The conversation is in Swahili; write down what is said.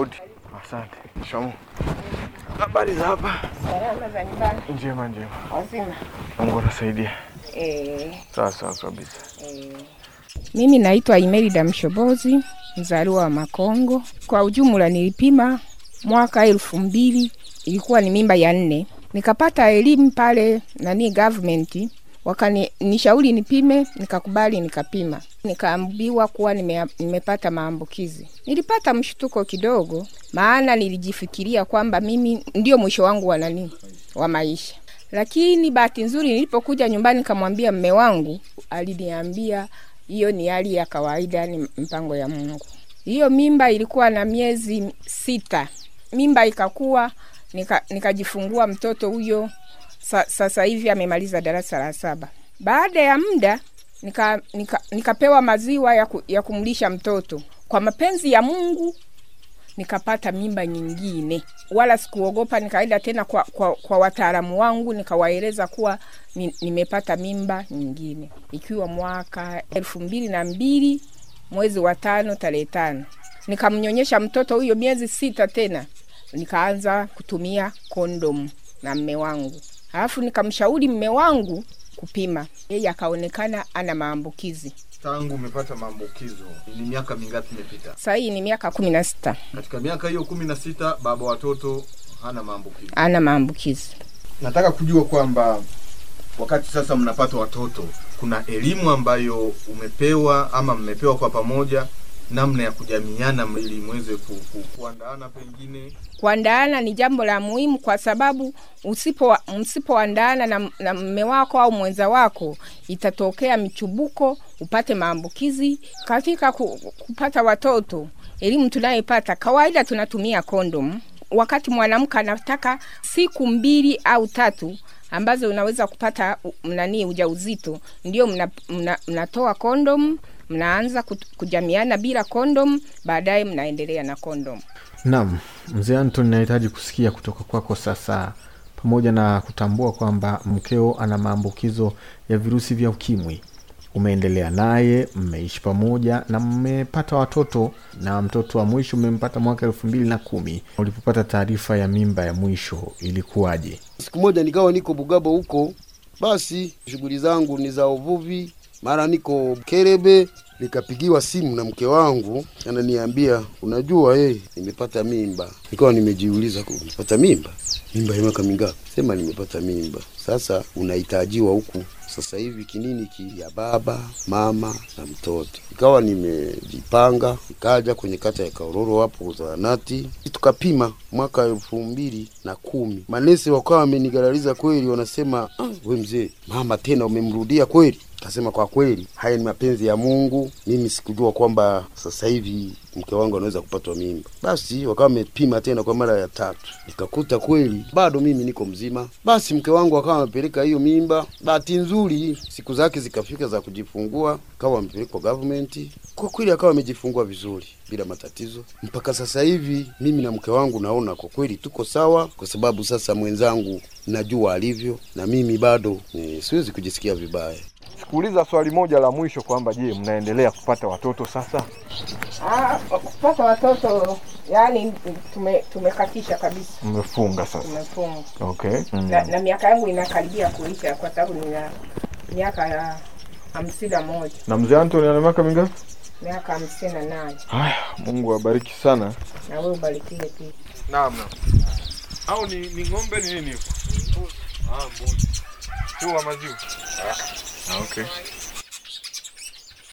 Odi. Asante. Shamu. Habari za hapa? Salama za nyumbani. Njema njema. Wazima. Mungu anasaidia. Eh, Sawa sawa kabisa. eh. Mimi naitwa Imelda Mshobozi, mzaliwa wa Makongo. Kwa ujumla nilipima mwaka elfu mbili, ilikuwa ni mimba ya nne. Nikapata elimu pale nani government wakani nishauri nipime, nikakubali, nikapima, nikaambiwa kuwa nime, nimepata maambukizi. Nilipata mshtuko kidogo, maana nilijifikiria kwamba mimi ndio mwisho wangu wa nani wa maisha lakini bahati nzuri nilipokuja nyumbani nikamwambia mme wangu, aliniambia hiyo ni hali ya kawaida, ni mpango ya Mungu. Hiyo mimba ilikuwa na miezi sita, mimba ikakuwa, nika- nikajifungua mtoto huyo. Sa, sasa hivi amemaliza darasa la saba. Baada ya muda nika, nika, nikapewa maziwa ya, ku, ya kumlisha mtoto. Kwa mapenzi ya Mungu nikapata mimba nyingine, wala sikuogopa. Nikaenda tena kwa, kwa, kwa wataalamu wangu nikawaeleza kuwa ni, nimepata mimba nyingine, ikiwa mwaka elfu mbili na mbili mwezi wa tano tarehe tano. Nikamnyonyesha mtoto huyo miezi sita tena, nikaanza kutumia kondomu na mme wangu, alafu nikamshauri mme wangu kupima, yeye akaonekana ana maambukizi. Tangu umepata maambukizo ni miaka mingapi imepita? Sasa hii ni miaka kumi na sita Katika miaka hiyo kumi na sita baba watoto hana maambukizi, ana maambukizi. Nataka kujua kwamba wakati sasa mnapata watoto, kuna elimu ambayo umepewa ama mmepewa kwa pamoja, namna ya kujamiana ili mweze ku, ku, kuandaana pengine. Kuandaana ni jambo la muhimu kwa sababu usipo msipoandaana na, na mme wako au mwenza wako itatokea michubuko upate maambukizi. Katika ku, kupata watoto elimu tunayoipata kawaida tunatumia kondom wakati mwanamke anataka siku mbili au tatu ambazo unaweza kupata nani ujauzito ndio mnatoa mna, mna kondom mnaanza kujamiana bila kondom baadaye mnaendelea na kondom Naam, mzee Anton, nahitaji kusikia kutoka kwako sasa, pamoja na kutambua kwamba mkeo ana maambukizo ya virusi vya ukimwi. Umeendelea naye, mmeishi pamoja na mmepata watoto, na mtoto wa mwisho umempata mwaka elfu mbili na kumi. Ulipopata taarifa ya mimba ya mwisho ilikuwaje? Siku moja nikawa niko Bugabo huko, basi shughuli zangu ni za uvuvi, mara niko Kerebe, nikapigiwa simu na mke wangu, ananiambia unajua, eh, nimepata mimba. Nikawa nimejiuliza, nimepata mimba? Mimba ya miaka mingapi? Sema nimepata mimba. Sasa unahitajiwa huku sasa hivi kininiki ya baba, mama na mtoto. Ikawa nimejipanga, nikaja kwenye kata ya Kaororo hapo zahanati, tukapima mwaka elfu mbili na kumi. Manesi wakawa wamenigaraliza kweli, wanasema ah, we mzee, mama tena umemrudia kweli? Kasema kwa kweli haya ni mapenzi ya Mungu. Mimi sikujua kwamba sasa hivi mke wangu anaweza kupatwa mimba. Basi wakawa wamepima tena kwa mara ya tatu, nikakuta kweli bado mimi niko mzima. Basi mke wangu akawa amepeleka hiyo mimba. Bahati nzuri siku zake zikafika za kujifungua, akawa amepelekwa government. Kwa kweli akawa amejifungua vizuri bila matatizo. Mpaka sasa hivi mimi na mke wangu naona kwa kweli tuko sawa, kwa sababu sasa mwenzangu najua alivyo na mimi bado e, siwezi kujisikia vibaya. Sikuuliza swali moja la mwisho kwamba je, mnaendelea kupata watoto sasa? Ah, kupata watoto yani tume, tumekatisha kabisa, Mmefunga sasa? tumefunga Okay. Mm. na, na miaka yangu inakaribia kuisha kwa sababu nina miaka ya hamsini na moja Na mzee Anthony ana miaka mingapi? Miaka hamsini na nane Haya, Mungu awabariki sana. na wewe ubarikiwe pia. Naam. Au ni, ni ng'ombe ni nini? Ah, mbuzi. Tu wa maziwa. Ah, okay.